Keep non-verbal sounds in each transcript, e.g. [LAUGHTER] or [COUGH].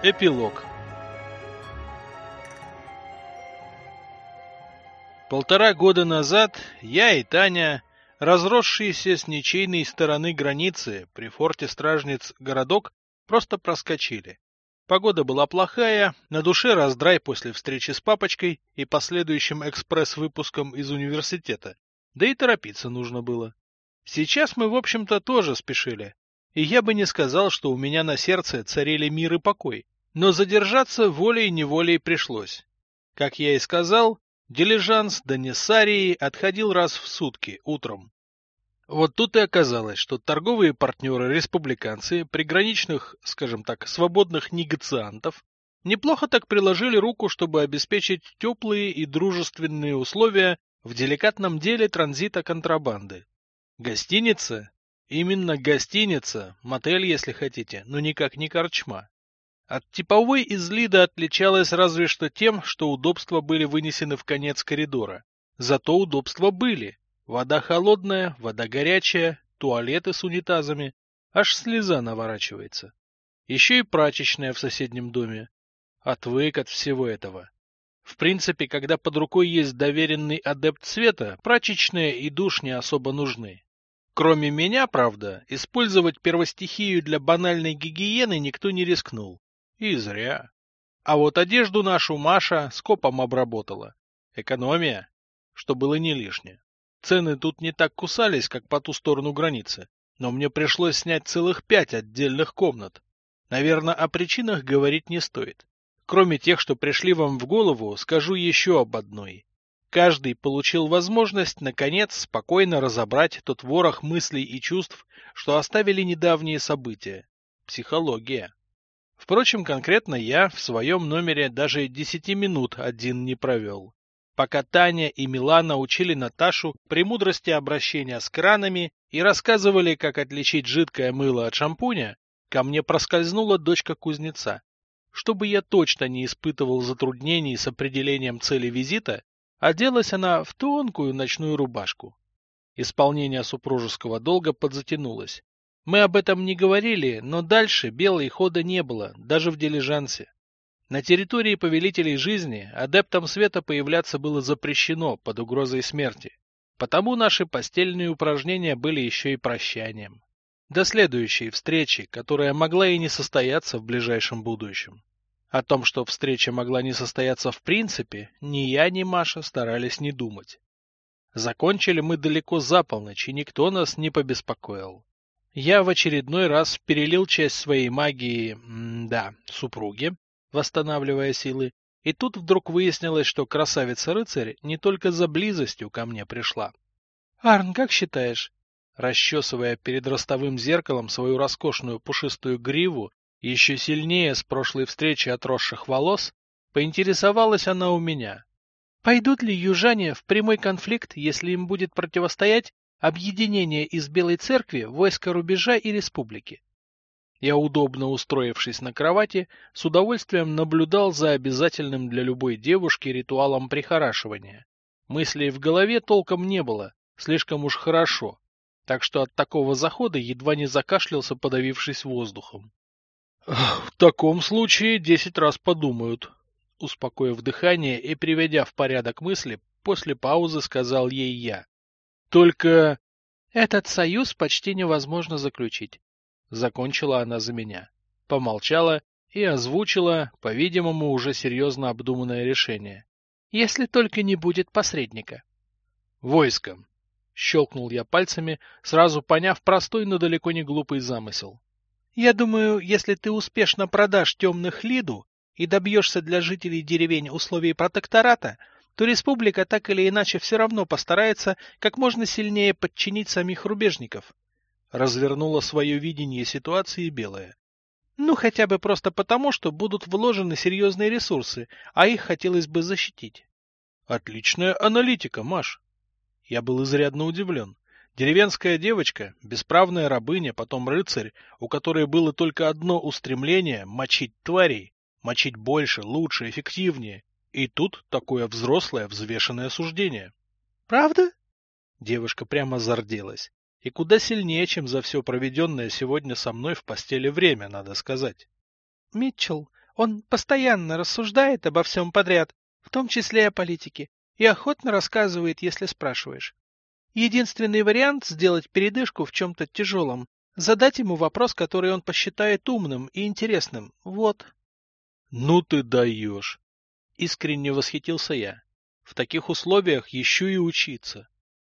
Эпилог Полтора года назад я и Таня, разросшиеся с ничейной стороны границы при форте Стражниц городок, просто проскочили. Погода была плохая, на душе раздрай после встречи с папочкой и последующим экспресс-выпуском из университета, да и торопиться нужно было. Сейчас мы, в общем-то, тоже спешили, и я бы не сказал, что у меня на сердце царили мир и покой, но задержаться волей-неволей пришлось. Как я и сказал, дилижанс до Нессарии отходил раз в сутки, утром. Вот тут и оказалось, что торговые партнеры-республиканцы приграничных, скажем так, свободных негациантов неплохо так приложили руку, чтобы обеспечить теплые и дружественные условия в деликатном деле транзита контрабанды. Гостиница? Именно гостиница, мотель, если хотите, но никак не корчма. От типовой излида отличалась разве что тем, что удобства были вынесены в конец коридора. Зато удобства были. Вода холодная, вода горячая, туалеты с унитазами. Аж слеза наворачивается. Еще и прачечная в соседнем доме. Отвык от всего этого. В принципе, когда под рукой есть доверенный адепт света, прачечная и душ не особо нужны. Кроме меня, правда, использовать первостихию для банальной гигиены никто не рискнул. И зря. А вот одежду нашу Маша скопом обработала. Экономия, что было не лишнее. Цены тут не так кусались, как по ту сторону границы, но мне пришлось снять целых пять отдельных комнат. Наверное, о причинах говорить не стоит. Кроме тех, что пришли вам в голову, скажу еще об одной. Каждый получил возможность, наконец, спокойно разобрать тот ворох мыслей и чувств, что оставили недавние события. Психология. Впрочем, конкретно я в своем номере даже десяти минут один не провел пока Таня и Милана учили Наташу премудрости обращения с кранами и рассказывали, как отличить жидкое мыло от шампуня, ко мне проскользнула дочка кузнеца. Чтобы я точно не испытывал затруднений с определением цели визита, оделась она в тонкую ночную рубашку. Исполнение супружеского долга подзатянулось. Мы об этом не говорили, но дальше белой хода не было, даже в дилижансе. На территории повелителей жизни адептам света появляться было запрещено под угрозой смерти. Потому наши постельные упражнения были еще и прощанием. До следующей встречи, которая могла и не состояться в ближайшем будущем. О том, что встреча могла не состояться в принципе, ни я, ни Маша старались не думать. Закончили мы далеко за полночь, и никто нас не побеспокоил. Я в очередной раз перелил часть своей магии, да, супруге, восстанавливая силы, и тут вдруг выяснилось, что красавица-рыцарь не только за близостью ко мне пришла. — Арн, как считаешь? Расчесывая перед ростовым зеркалом свою роскошную пушистую гриву, еще сильнее с прошлой встречи отросших волос, поинтересовалась она у меня. Пойдут ли южане в прямой конфликт, если им будет противостоять объединение из Белой Церкви, войска рубежа и республики? Я, удобно устроившись на кровати, с удовольствием наблюдал за обязательным для любой девушки ритуалом прихорашивания. Мыслей в голове толком не было, слишком уж хорошо, так что от такого захода едва не закашлялся, подавившись воздухом. — В таком случае десять раз подумают. Успокоив дыхание и приведя в порядок мысли, после паузы сказал ей я. — Только... Этот союз почти невозможно заключить. Закончила она за меня. Помолчала и озвучила, по-видимому, уже серьезно обдуманное решение. Если только не будет посредника. Войском. Щелкнул я пальцами, сразу поняв простой, но далеко не глупый замысел. Я думаю, если ты успешно продашь темных Лиду и добьешься для жителей деревень условий протектората, то республика так или иначе все равно постарается как можно сильнее подчинить самих рубежников. Развернула свое видение ситуации Белая. Ну, хотя бы просто потому, что будут вложены серьезные ресурсы, а их хотелось бы защитить. Отличная аналитика, Маш. Я был изрядно удивлен. Деревенская девочка, бесправная рабыня, потом рыцарь, у которой было только одно устремление — мочить тварей, мочить больше, лучше, эффективнее. И тут такое взрослое, взвешенное суждение. «Правда?» Девушка прямо зарделась. И куда сильнее, чем за все проведенное сегодня со мной в постели время, надо сказать. Митчелл, Он постоянно рассуждает обо всем подряд, в том числе и о политике, и охотно рассказывает, если спрашиваешь. Единственный вариант сделать передышку в чем-то тяжелом – задать ему вопрос, который он посчитает умным и интересным. Вот. Ну ты даешь! Искренне восхитился я. В таких условиях еще и учиться.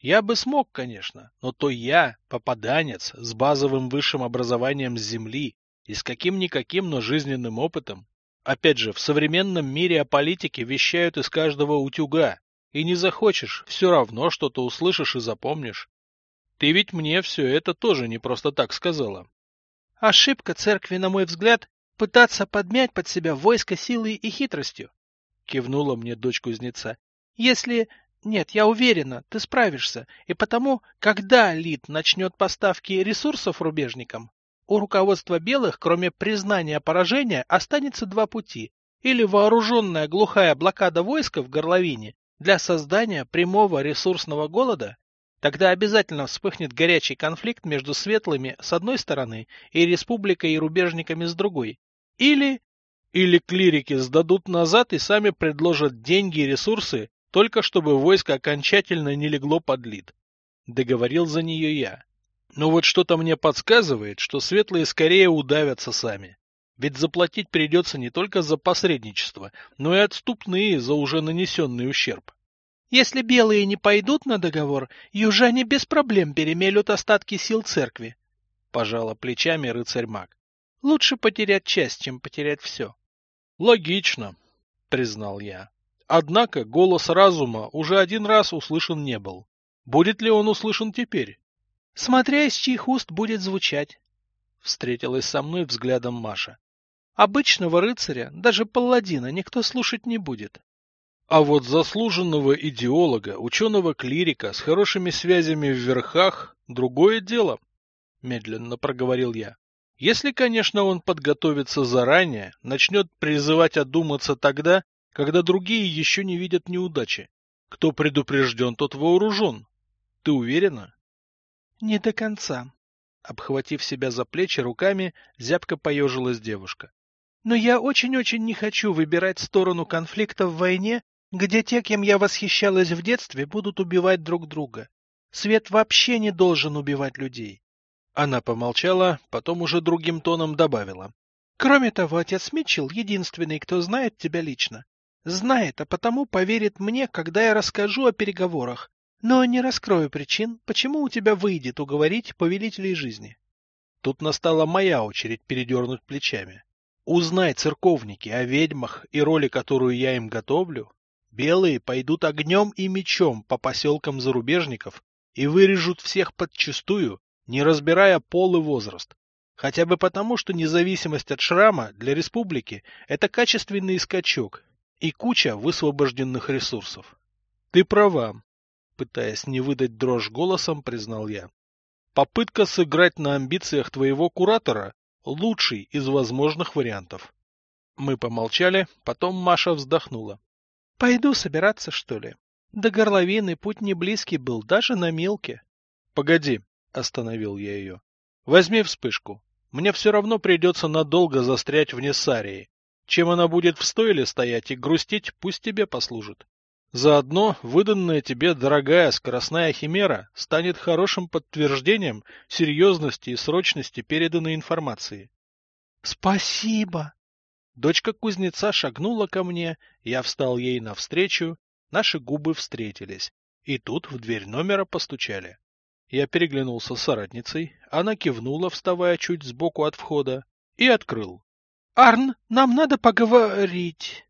Я бы смог, конечно, но то я, попаданец, с базовым высшим образованием с земли и с каким-никаким, но жизненным опытом. Опять же, в современном мире о политике вещают из каждого утюга, и не захочешь, все равно что-то услышишь и запомнишь. Ты ведь мне все это тоже не просто так сказала. Ошибка церкви, на мой взгляд, пытаться подмять под себя войско силой и хитростью, кивнула мне дочь кузнеца. Если... Нет, я уверена, ты справишься, и потому, когда Лид начнет поставки ресурсов рубежникам, у руководства белых, кроме признания поражения, останется два пути. Или вооруженная глухая блокада войска в горловине, для создания прямого ресурсного голода, тогда обязательно вспыхнет горячий конфликт между светлыми с одной стороны и республикой и рубежниками с другой. Или... Или клирики сдадут назад и сами предложат деньги и ресурсы, только чтобы войско окончательно не легло под лид. Договорил за нее я. Но вот что-то мне подсказывает, что светлые скорее удавятся сами. Ведь заплатить придется не только за посредничество, но и отступные за уже нанесенный ущерб. Если белые не пойдут на договор, южане без проблем перемелют остатки сил церкви. Пожала плечами рыцарь-маг. Лучше потерять часть, чем потерять все. Логично, признал я. Однако голос разума уже один раз услышан не был. Будет ли он услышан теперь? Смотря из чьих уст будет звучать. Встретилась со мной взглядом Маша. Обычного рыцаря, даже палладина, никто слушать не будет. А вот заслуженного идеолога, ученого-клирика с хорошими связями в верхах – другое дело, – медленно проговорил я. Если, конечно, он подготовится заранее, начнет призывать одуматься тогда, когда другие еще не видят неудачи. Кто предупрежден, тот вооружен. Ты уверена? Не до конца. Обхватив себя за плечи руками, зябко поежилась девушка. Но я очень-очень не хочу выбирать сторону конфликта в войне, где те, кем я восхищалась в детстве, будут убивать друг друга. Свет вообще не должен убивать людей. Она помолчала, потом уже другим тоном добавила. Кроме того, отец Митчелл единственный, кто знает тебя лично. Знает, а потому поверит мне, когда я расскажу о переговорах, но не раскрою причин, почему у тебя выйдет уговорить повелителей жизни. Тут настала моя очередь передернуть плечами. Узнай, церковники, о ведьмах и роли, которую я им готовлю, белые пойдут огнем и мечом по поселкам зарубежников и вырежут всех подчистую, не разбирая пол и возраст. Хотя бы потому, что независимость от шрама для республики – это качественный скачок и куча высвобожденных ресурсов. Ты права, пытаясь не выдать дрожь голосом, признал я. Попытка сыграть на амбициях твоего куратора лучший из возможных вариантов. Мы помолчали, потом Маша вздохнула. — Пойду собираться, что ли? До горловины путь не близкий был, даже на мелке. — Погоди, — остановил я ее. — Возьми вспышку. Мне все равно придется надолго застрять в Нессарии. Чем она будет в стойле стоять и грустить, пусть тебе послужит. Заодно выданная тебе дорогая скоростная химера станет хорошим подтверждением серьезности и срочности переданной информации. — Спасибо! Дочка кузнеца шагнула ко мне, я встал ей навстречу, наши губы встретились, и тут в дверь номера постучали. Я переглянулся с соратницей, она кивнула, вставая чуть сбоку от входа, и открыл. — Арн, нам надо поговорить.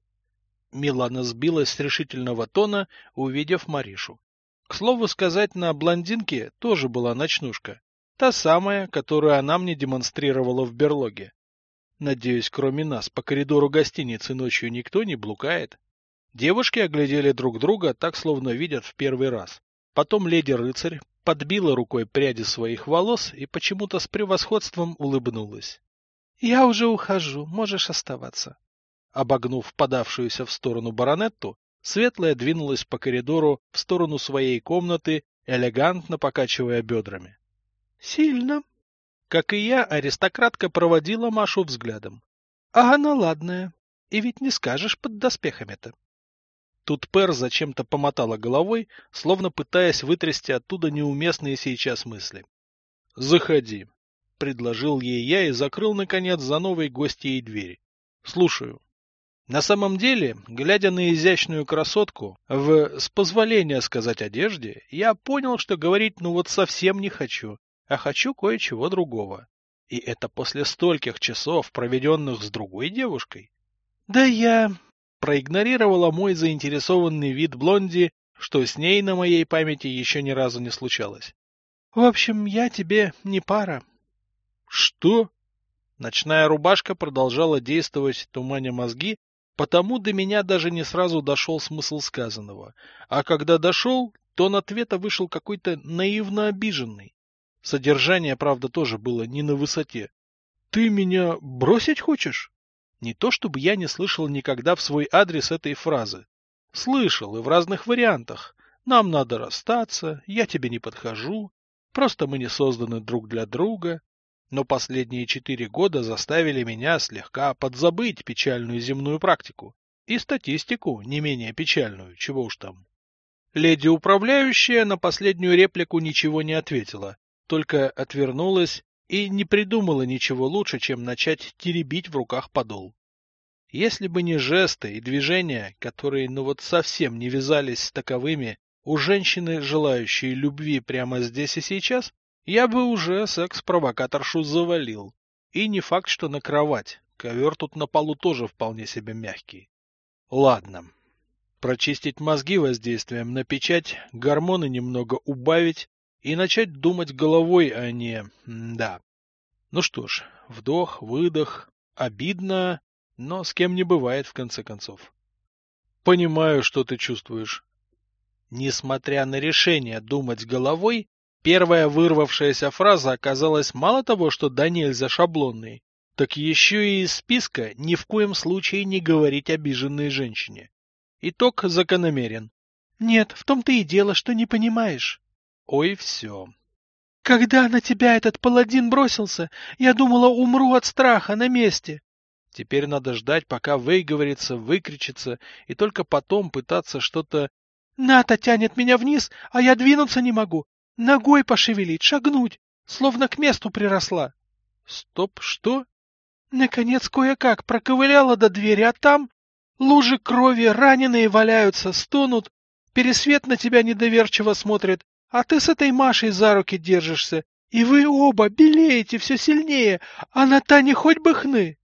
Милана сбилась с решительного тона, увидев Маришу. К слову сказать, на блондинке тоже была ночнушка. Та самая, которую она мне демонстрировала в берлоге. Надеюсь, кроме нас по коридору гостиницы ночью никто не блукает. Девушки оглядели друг друга, так словно видят в первый раз. Потом леди-рыцарь подбила рукой пряди своих волос и почему-то с превосходством улыбнулась. — Я уже ухожу, можешь оставаться. Обогнув подавшуюся в сторону баронетту, Светлая двинулась по коридору в сторону своей комнаты, элегантно покачивая бедрами. — Сильно. Как и я, аристократка проводила Машу взглядом. — А она ладная. И ведь не скажешь под доспехами-то. Тут Пер зачем-то помотала головой, словно пытаясь вытрясти оттуда неуместные сейчас мысли. — Заходи, — предложил ей я и закрыл, наконец, за новой гостьей дверь. — Слушаю. На самом деле, глядя на изящную красотку, в, с позволения сказать, одежде, я понял, что говорить ну вот совсем не хочу, а хочу кое-чего другого. И это после стольких часов, проведенных с другой девушкой. Да я проигнорировала мой заинтересованный вид блонди, что с ней на моей памяти еще ни разу не случалось. В общем, я тебе не пара. Что? Ночная рубашка продолжала действовать, туманя мозги, Потому до меня даже не сразу дошел смысл сказанного. А когда дошел, тон ответа вышел какой-то наивно обиженный. Содержание, правда, тоже было не на высоте. «Ты меня бросить хочешь?» Не то чтобы я не слышал никогда в свой адрес этой фразы. Слышал и в разных вариантах. «Нам надо расстаться», «Я тебе не подхожу», «Просто мы не созданы друг для друга», но последние четыре года заставили меня слегка подзабыть печальную земную практику и статистику не менее печальную, чего уж там. Леди-управляющая на последнюю реплику ничего не ответила, только отвернулась и не придумала ничего лучше, чем начать теребить в руках подол. Если бы не жесты и движения, которые ну вот совсем не вязались с таковыми у женщины, желающей любви прямо здесь и сейчас, я бы уже секс-провокаторшу завалил. И не факт, что на кровать. Ковер тут на полу тоже вполне себе мягкий. Ладно. Прочистить мозги воздействием на печать, гормоны немного убавить и начать думать головой, а не... да. Ну что ж, вдох, выдох. Обидно, но с кем не бывает в конце концов. Понимаю, что ты чувствуешь. Несмотря на решение думать головой, Первая вырвавшаяся фраза оказалась мало того, что да нельзя шаблонной, так еще и из списка ни в коем случае не говорить обиженной женщине. Итог закономерен. Нет, в том-то и дело, что не понимаешь. Ой, все. Когда на тебя этот паладин бросился, я думала, умру от страха на месте. Теперь надо ждать, пока выговорится, выкричится, и только потом пытаться что-то... Ната тянет меня вниз, а я двинуться не могу. Ногой пошевелить, шагнуть, словно к месту приросла. Стоп, что? Наконец кое-как проковыляла до двери, а там лужи крови, раненые валяются, стонут, пересвет на тебя недоверчиво смотрит, а ты с этой Машей за руки держишься, и вы оба белеете все сильнее, а на Тане хоть бы хны.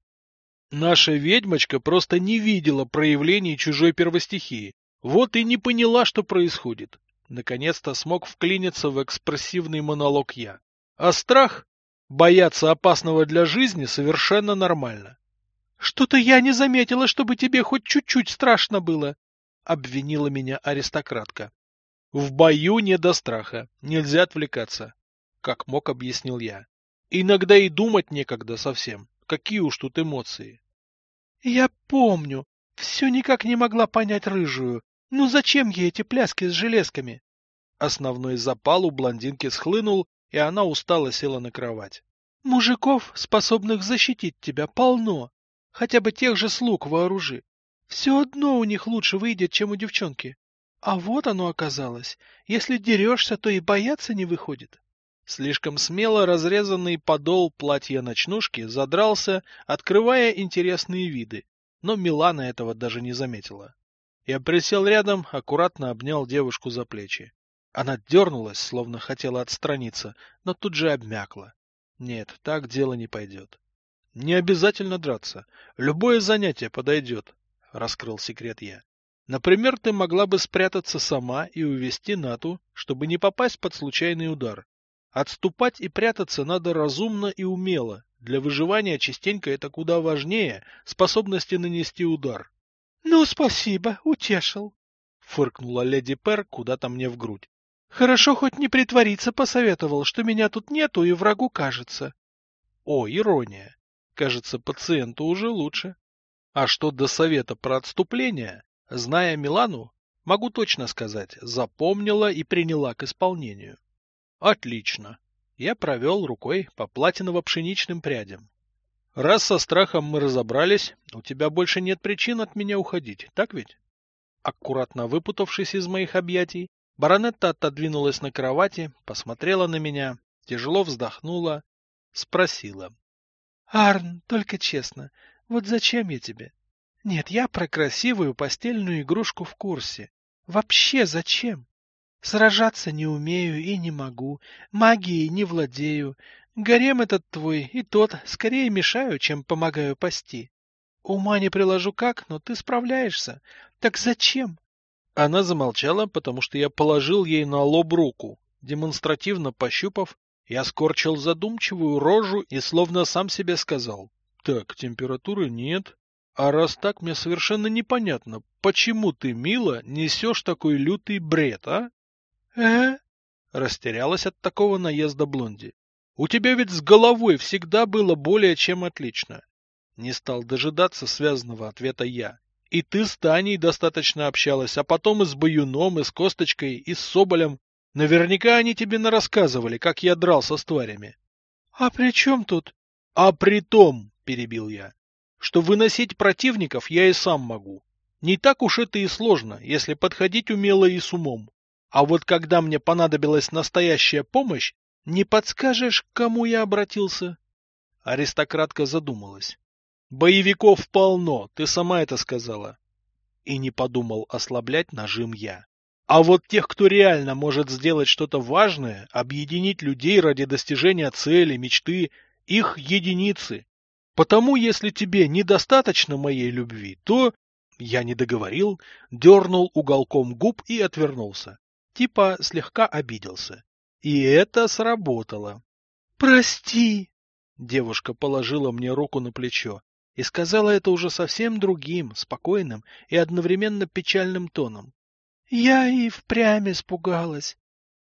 Наша ведьмочка просто не видела проявлений чужой первостихии, вот и не поняла, что происходит. Наконец-то смог вклиниться в экспрессивный монолог я. А страх? Бояться опасного для жизни совершенно нормально. — Что-то я не заметила, чтобы тебе хоть чуть-чуть страшно было, — обвинила меня аристократка. — В бою не до страха, нельзя отвлекаться, — как мог объяснил я. Иногда и думать некогда совсем, какие уж тут эмоции. — Я помню, все никак не могла понять рыжую, ну зачем ей эти пляски с железками? Основной запал у блондинки схлынул, и она устало села на кровать. Мужиков, способных защитить тебя, полно. Хотя бы тех же слуг вооружи. Все одно у них лучше выйдет, чем у девчонки. А вот оно оказалось. Если дерешься, то и бояться не выходит. Слишком смело разрезанный подол платья-ночнушки задрался, открывая интересные виды, но Милана этого даже не заметила. Я присел рядом, аккуратно обнял девушку за плечи. Она дернулась, словно хотела отстраниться, но тут же обмякла. Нет, так дело не пойдет. Не обязательно драться. Любое занятие подойдет, — раскрыл секрет я. Например, ты могла бы спрятаться сама и увести Нату, чтобы не попасть под случайный удар. Отступать и прятаться надо разумно и умело. Для выживания частенько это куда важнее способности нанести удар. — Ну, спасибо, утешил, — фыркнула леди Пер куда-то мне в грудь. — Хорошо хоть не притвориться посоветовал, что меня тут нету и врагу кажется. О, ирония. Кажется, пациенту уже лучше. А что до совета про отступление, зная Милану, могу точно сказать, запомнила и приняла к исполнению. Отлично. Я провел рукой по платиново-пшеничным прядям. Раз со страхом мы разобрались, у тебя больше нет причин от меня уходить, так ведь? Аккуратно выпутавшись из моих объятий, баронетта отодвинулась на кровати, посмотрела на меня, тяжело вздохнула, спросила. — Арн, только честно, вот зачем я тебе? Нет, я про красивую постельную игрушку в курсе. Вообще зачем? Сражаться не умею и не могу, магией не владею, гарем этот твой и тот скорее мешаю, чем помогаю пасти. Ума не приложу как, но ты справляешься. Так зачем? Она замолчала, потому что я положил ей на лоб руку. Демонстративно пощупав, я скорчил задумчивую рожу и словно сам себе сказал. Так, температуры нет. А раз так, мне совершенно непонятно, почему ты, мила, несешь такой лютый бред, а? Э? Растерялась от такого наезда Блонди. У тебя ведь с головой всегда было более чем отлично. Не стал дожидаться связанного ответа я. И ты с Таней достаточно общалась, а потом и с Баюном, и с Косточкой, и с Соболем. Наверняка они тебе нарассказывали, как я дрался с тварями. — А при чем тут? — А при том, — перебил я, — что выносить противников я и сам могу. Не так уж это и сложно, если подходить умело и с умом. А вот когда мне понадобилась настоящая помощь, не подскажешь, к кому я обратился? Аристократка задумалась. Боевиков полно, ты сама это сказала. И не подумал ослаблять нажим я. А вот тех, кто реально может сделать что-то важное, объединить людей ради достижения цели, мечты, их единицы. Потому, если тебе недостаточно моей любви, то... Я не договорил, дернул уголком губ и отвернулся типа слегка обиделся. И это сработало. «Прости!» Девушка положила мне руку на плечо и сказала это уже совсем другим, спокойным и одновременно печальным тоном. «Я и впрямь испугалась.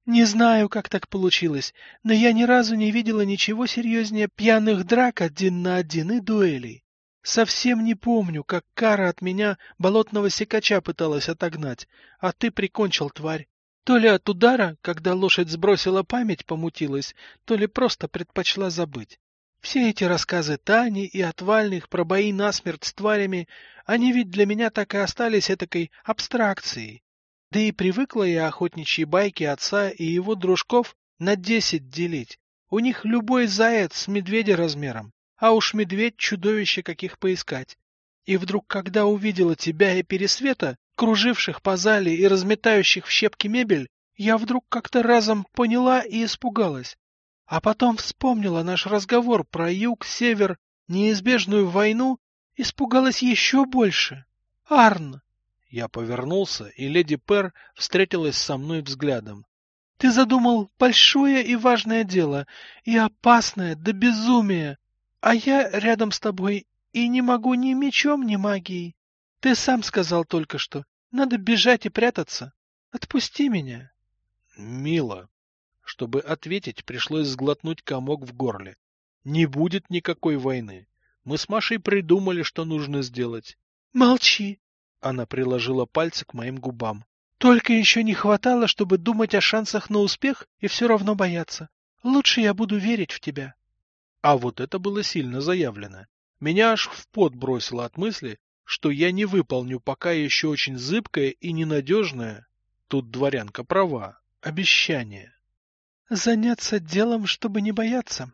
Не знаю, как так получилось, но я ни разу не видела ничего серьезнее пьяных драк один на один и дуэлей. Совсем не помню, как Кара от меня болотного секача пыталась отогнать, а ты прикончил тварь. То ли от удара, когда лошадь сбросила память, помутилась, то ли просто предпочла забыть. Все эти рассказы Тани и отвальных про бои насмерть с тварями, они ведь для меня так и остались этакой абстракцией. Да и привыкла я охотничьи байки отца и его дружков на десять делить. У них любой заяц с медведя размером, а уж медведь чудовище каких поискать. И вдруг, когда увидела тебя и Пересвета, круживших по зале и разметающих в щепки мебель, я вдруг как-то разом поняла и испугалась. А потом вспомнила наш разговор про юг, север, неизбежную войну, испугалась еще больше. Арн! Я повернулся, и леди Пер встретилась со мной взглядом. Ты задумал большое и важное дело, и опасное до безумия, а я рядом с тобой и не могу ни мечом, ни магией. Ты сам сказал только что, надо бежать и прятаться. Отпусти меня. Мило. Чтобы ответить, пришлось сглотнуть комок в горле. Не будет никакой войны. Мы с Машей придумали, что нужно сделать. Молчи. Она приложила пальцы к моим губам. Только еще не хватало, чтобы думать о шансах на успех и все равно бояться. Лучше я буду верить в тебя. А вот это было сильно заявлено. Меня аж в пот бросило от мысли, что я не выполню пока еще очень зыбкое и ненадежное, тут дворянка права, обещание. Заняться делом, чтобы не бояться.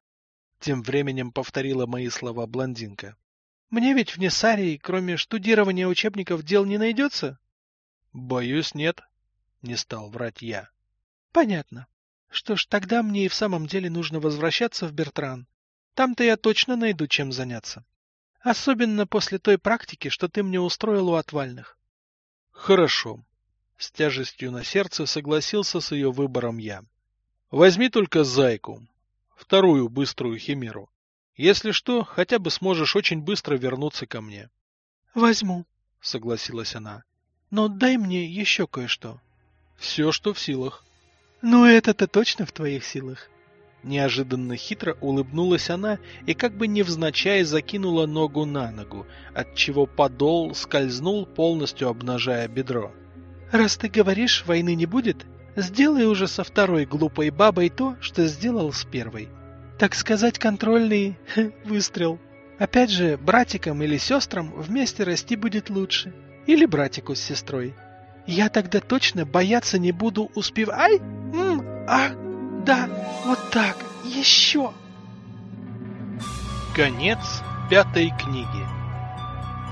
Тем временем повторила мои слова блондинка. Мне ведь в Несарии, кроме штудирования учебников, дел не найдется? Боюсь, нет. Не стал врать я. Понятно. Что ж, тогда мне и в самом деле нужно возвращаться в Бертран. Там-то я точно найду чем заняться. Особенно после той практики, что ты мне устроил у отвальных. Хорошо. С тяжестью на сердце согласился с ее выбором я. Возьми только зайку. Вторую быструю химеру. Если что, хотя бы сможешь очень быстро вернуться ко мне. Возьму, согласилась она. Но дай мне еще кое-что. Все, что в силах. Ну, это-то точно в твоих силах. Неожиданно хитро улыбнулась она и как бы невзначай закинула ногу на ногу, отчего подол скользнул, полностью обнажая бедро. «Раз ты говоришь, войны не будет, сделай уже со второй глупой бабой то, что сделал с первой. Так сказать, контрольный [LAUGHS] выстрел. Опять же, братикам или сестрам вместе расти будет лучше. Или братику с сестрой. Я тогда точно бояться не буду, успев... Ай! М -м! Да, вот так, еще. Конец пятой книги.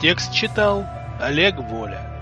Текст читал Олег Воля.